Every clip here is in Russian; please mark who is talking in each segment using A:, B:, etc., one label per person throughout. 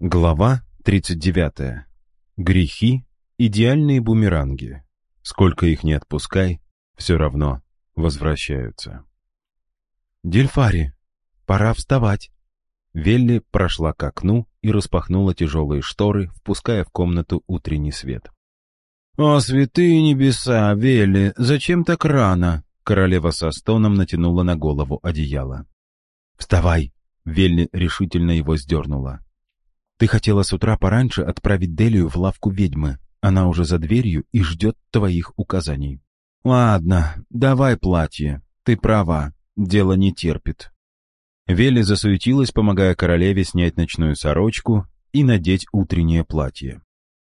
A: Глава 39. Грехи — идеальные бумеранги. Сколько их не отпускай, все равно возвращаются. «Дельфари, пора вставать!» Велли прошла к окну и распахнула тяжелые шторы, впуская в комнату утренний свет. «О, святые небеса, Велли, зачем так рано?» Королева со стоном натянула на голову одеяло. «Вставай!» — Велли решительно его сдернула. Ты хотела с утра пораньше отправить Делию в лавку ведьмы. Она уже за дверью и ждет твоих указаний. Ладно, давай платье. Ты права, дело не терпит. Вели засуетилась, помогая королеве снять ночную сорочку и надеть утреннее платье.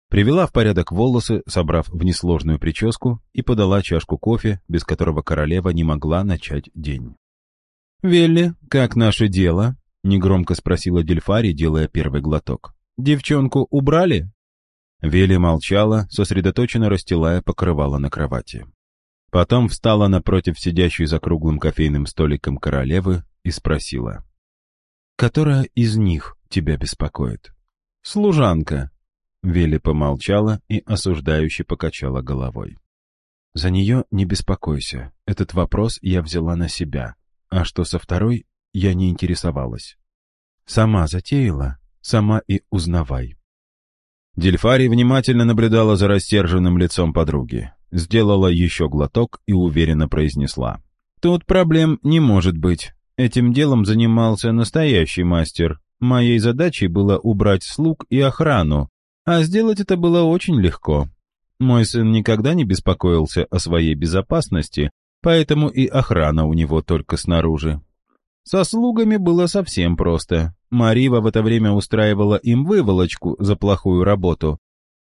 A: Привела в порядок волосы, собрав в несложную прическу, и подала чашку кофе, без которого королева не могла начать день. «Велли, как наше дело?» Негромко спросила Дельфари, делая первый глоток. «Девчонку убрали?» Вели молчала, сосредоточенно расстилая покрывало на кровати. Потом встала напротив сидящей за круглым кофейным столиком королевы и спросила. «Которая из них тебя беспокоит?» «Служанка». Вели помолчала и осуждающе покачала головой. «За нее не беспокойся. Этот вопрос я взяла на себя. А что со второй, я не интересовалась. Сама затеяла, сама и узнавай. Дельфари внимательно наблюдала за рассерженным лицом подруги, сделала еще глоток и уверенно произнесла. «Тут проблем не может быть. Этим делом занимался настоящий мастер. Моей задачей было убрать слуг и охрану, а сделать это было очень легко. Мой сын никогда не беспокоился о своей безопасности, поэтому и охрана у него только снаружи. Со слугами было совсем просто. Марива в это время устраивала им выволочку за плохую работу.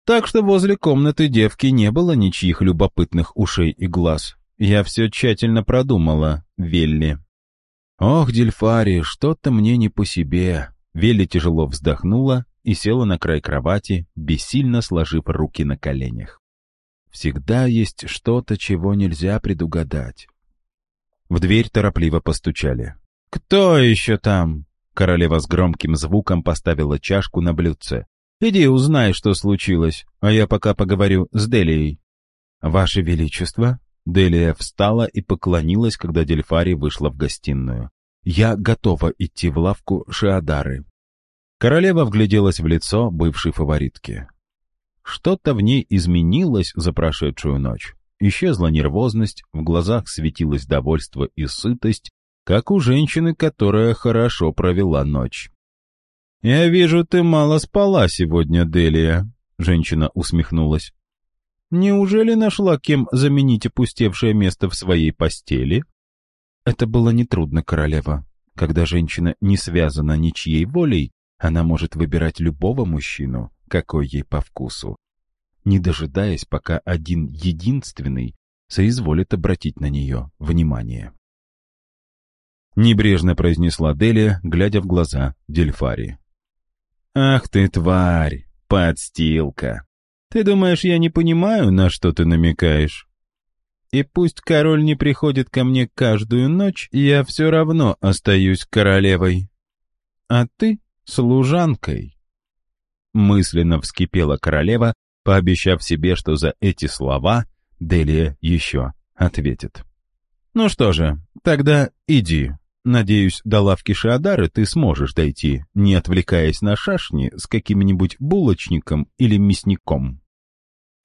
A: Так что возле комнаты девки не было ничьих любопытных ушей и глаз. Я все тщательно продумала, Велли. «Ох, Дельфари, что-то мне не по себе». Велли тяжело вздохнула и села на край кровати, бессильно сложив руки на коленях. «Всегда есть что-то, чего нельзя предугадать». В дверь торопливо постучали. «Кто еще там?» Королева с громким звуком поставила чашку на блюдце. «Иди узнай, что случилось, а я пока поговорю с Делией». «Ваше Величество?» Делия встала и поклонилась, когда Дельфари вышла в гостиную. «Я готова идти в лавку Шиадары». Королева вгляделась в лицо бывшей фаворитки. Что-то в ней изменилось за прошедшую ночь. Исчезла нервозность, в глазах светилось довольство и сытость, как у женщины, которая хорошо провела ночь. «Я вижу, ты мало спала сегодня, Делия», — женщина усмехнулась. «Неужели нашла кем заменить опустевшее место в своей постели?» Это было нетрудно, королева. Когда женщина не связана ничьей волей, она может выбирать любого мужчину, какой ей по вкусу, не дожидаясь, пока один единственный соизволит обратить на нее внимание. Небрежно произнесла Делия, глядя в глаза Дельфари. «Ах ты, тварь! Подстилка! Ты думаешь, я не понимаю, на что ты намекаешь? И пусть король не приходит ко мне каждую ночь, я все равно остаюсь королевой. А ты — служанкой». Мысленно вскипела королева, пообещав себе, что за эти слова Делия еще ответит. «Ну что же, тогда иди, Надеюсь, до лавки Шиадары ты сможешь дойти, не отвлекаясь на шашни с каким-нибудь булочником или мясником».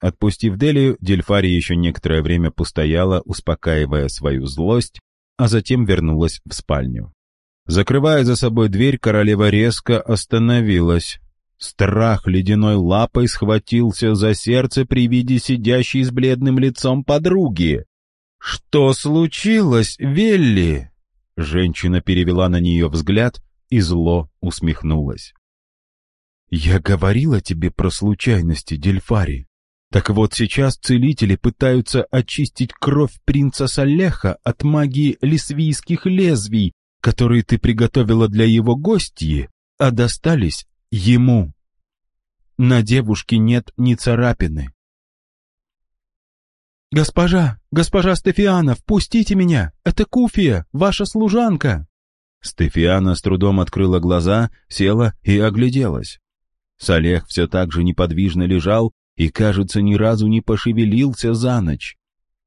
A: Отпустив Делию, Дельфари еще некоторое время постояла, успокаивая свою злость, а затем вернулась в спальню. Закрывая за собой дверь, королева резко остановилась. Страх ледяной лапой схватился за сердце при виде сидящей с бледным лицом подруги. «Что случилось, Велли?» Женщина перевела на нее взгляд и зло усмехнулась. «Я говорила тебе про случайности, Дельфари. Так вот сейчас целители пытаются очистить кровь принца Салеха от магии лесвийских лезвий, которые ты приготовила для его гостьи, а достались ему. На девушке нет ни царапины, «Госпожа, госпожа Стефиана, впустите меня! Это Куфия, ваша служанка!» Стефиана с трудом открыла глаза, села и огляделась. Салех все так же неподвижно лежал и, кажется, ни разу не пошевелился за ночь.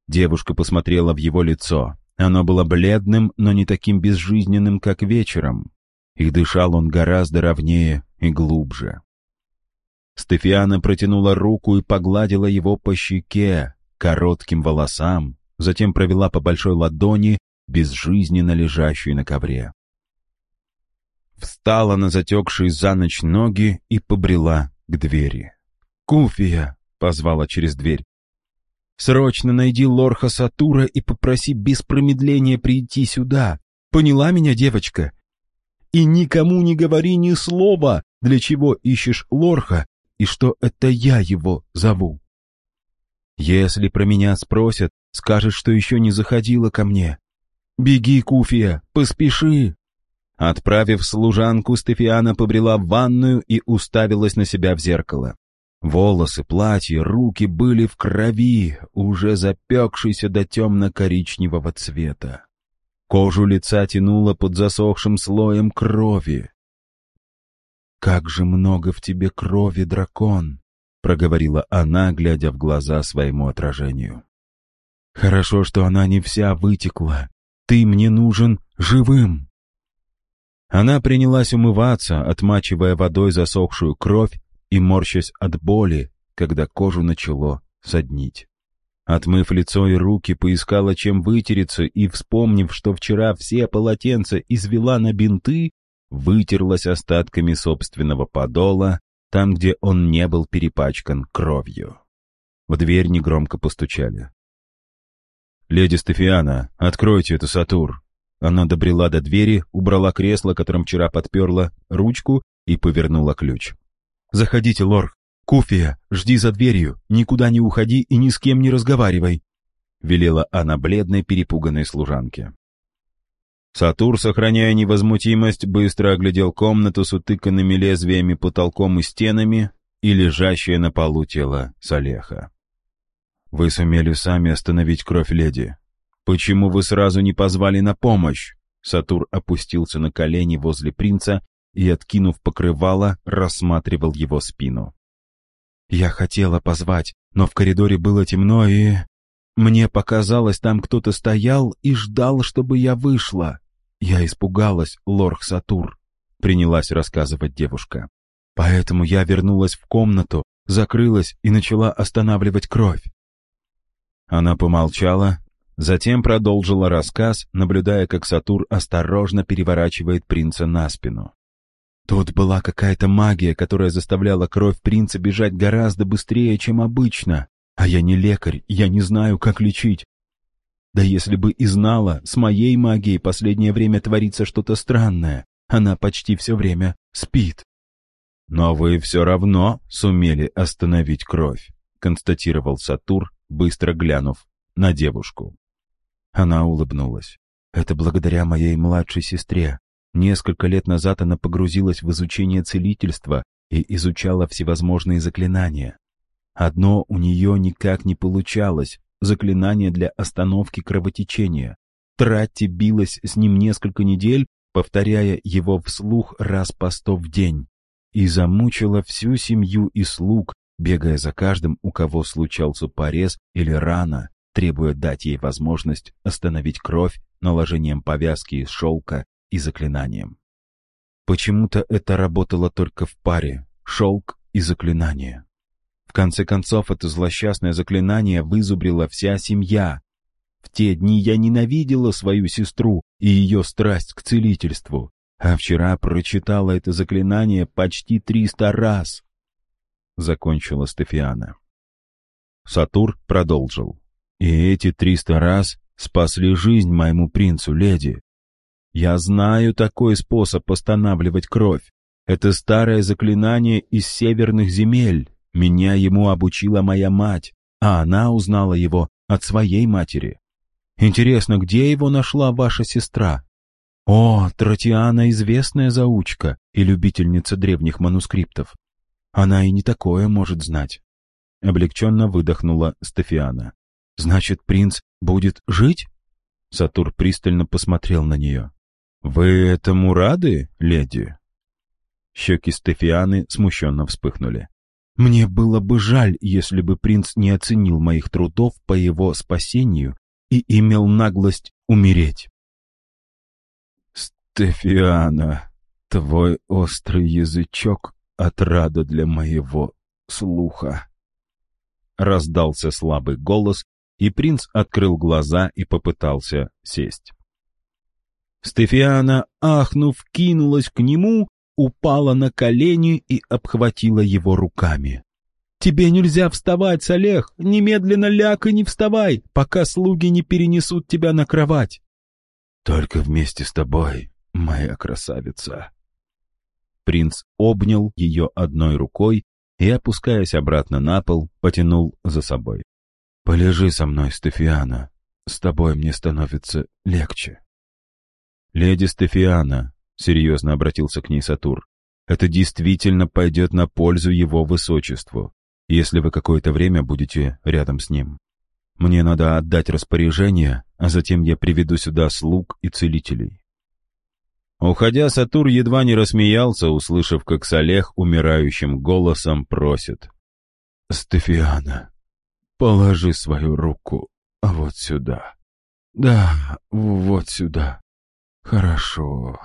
A: Девушка посмотрела в его лицо. Оно было бледным, но не таким безжизненным, как вечером. И дышал он гораздо ровнее и глубже. Стефиана протянула руку и погладила его по щеке, коротким волосам, затем провела по большой ладони, безжизненно лежащей на ковре. Встала на затекшие за ночь ноги и побрела к двери. «Куфия!» — позвала через дверь. «Срочно найди Лорха Сатура и попроси без промедления прийти сюда. Поняла меня, девочка? И никому не говори ни слова, для чего ищешь Лорха и что это я его зову. Если про меня спросят, скажешь, что еще не заходила ко мне. Беги, Куфия, поспеши!» Отправив служанку, Стефиана побрела в ванную и уставилась на себя в зеркало. Волосы, платье, руки были в крови, уже запекшейся до темно-коричневого цвета. Кожу лица тянуло под засохшим слоем крови. «Как же много в тебе крови, дракон!» — проговорила она, глядя в глаза своему отражению. «Хорошо, что она не вся вытекла. Ты мне нужен живым!» Она принялась умываться, отмачивая водой засохшую кровь и морщась от боли, когда кожу начало соднить. Отмыв лицо и руки, поискала, чем вытереться, и, вспомнив, что вчера все полотенца извела на бинты, вытерлась остатками собственного подола, там, где он не был перепачкан кровью. В дверь негромко постучали. «Леди Стефиана, откройте это, Сатур!» Она добрела до двери, убрала кресло, которым вчера подперла, ручку и повернула ключ. «Заходите, лорх. Куфия, жди за дверью, никуда не уходи и ни с кем не разговаривай», — велела она бледной, перепуганной служанке. Сатур, сохраняя невозмутимость, быстро оглядел комнату с утыканными лезвиями потолком и стенами и лежащее на полу тело Салеха. «Вы сумели сами остановить кровь леди. Почему вы сразу не позвали на помощь?» Сатур опустился на колени возле принца и, откинув покрывало, рассматривал его спину. «Я хотела позвать, но в коридоре было темно и...» Мне показалось, там кто-то стоял и ждал, чтобы я вышла. «Я испугалась, лорх Сатур», — принялась рассказывать девушка. «Поэтому я вернулась в комнату, закрылась и начала останавливать кровь». Она помолчала, затем продолжила рассказ, наблюдая, как Сатур осторожно переворачивает принца на спину. Тут была какая-то магия, которая заставляла кровь принца бежать гораздо быстрее, чем обычно. А я не лекарь, я не знаю, как лечить. Да если бы и знала, с моей магией последнее время творится что-то странное. Она почти все время спит. «Но вы все равно сумели остановить кровь», — констатировал Сатур, быстро глянув на девушку. Она улыбнулась. «Это благодаря моей младшей сестре. Несколько лет назад она погрузилась в изучение целительства и изучала всевозможные заклинания. Одно у нее никак не получалось, заклинание для остановки кровотечения. Тратти билась с ним несколько недель, повторяя его вслух раз по сто в день, и замучила всю семью и слуг, бегая за каждым, у кого случался порез или рана, требуя дать ей возможность остановить кровь наложением повязки из шелка и заклинанием. Почему-то это работало только в паре — шелк и заклинание. Конце концов, это злосчастное заклинание вызубрила вся семья. В те дни я ненавидела свою сестру и ее страсть к целительству, а вчера прочитала это заклинание почти триста раз. Закончила Стефиана. Сатур продолжил. И эти триста раз спасли жизнь моему принцу, леди. Я знаю такой способ останавливать кровь. Это старое заклинание из северных земель. Меня ему обучила моя мать, а она узнала его от своей матери. Интересно, где его нашла ваша сестра? О, Тротиана известная заучка и любительница древних манускриптов. Она и не такое может знать. Облегченно выдохнула Стефиана. Значит, принц будет жить? Сатур пристально посмотрел на нее. «Вы этому рады, леди?» Щеки Стефианы смущенно вспыхнули. «Мне было бы жаль, если бы принц не оценил моих трудов по его спасению и имел наглость умереть». «Стефиана, твой острый язычок — отрада для моего слуха», — раздался слабый голос, и принц открыл глаза и попытался сесть. Стефиана, ахнув, кинулась к нему, упала на колени и обхватила его руками. «Тебе нельзя вставать, Салех! Немедленно ляг и не вставай, пока слуги не перенесут тебя на кровать!» «Только вместе с тобой, моя красавица!» Принц обнял ее одной рукой и, опускаясь обратно на пол, потянул за собой. «Полежи со мной, Стефиана. С тобой мне становится легче». «Леди Стефиана», — серьезно обратился к ней Сатур, «это действительно пойдет на пользу его высочеству, если вы какое-то время будете рядом с ним. Мне надо отдать распоряжение, а затем я приведу сюда слуг и целителей». Уходя, Сатур едва не рассмеялся, услышав, как Салех умирающим голосом просит. «Стефиана, Положи свою руку вот сюда. Да, вот сюда. Хорошо.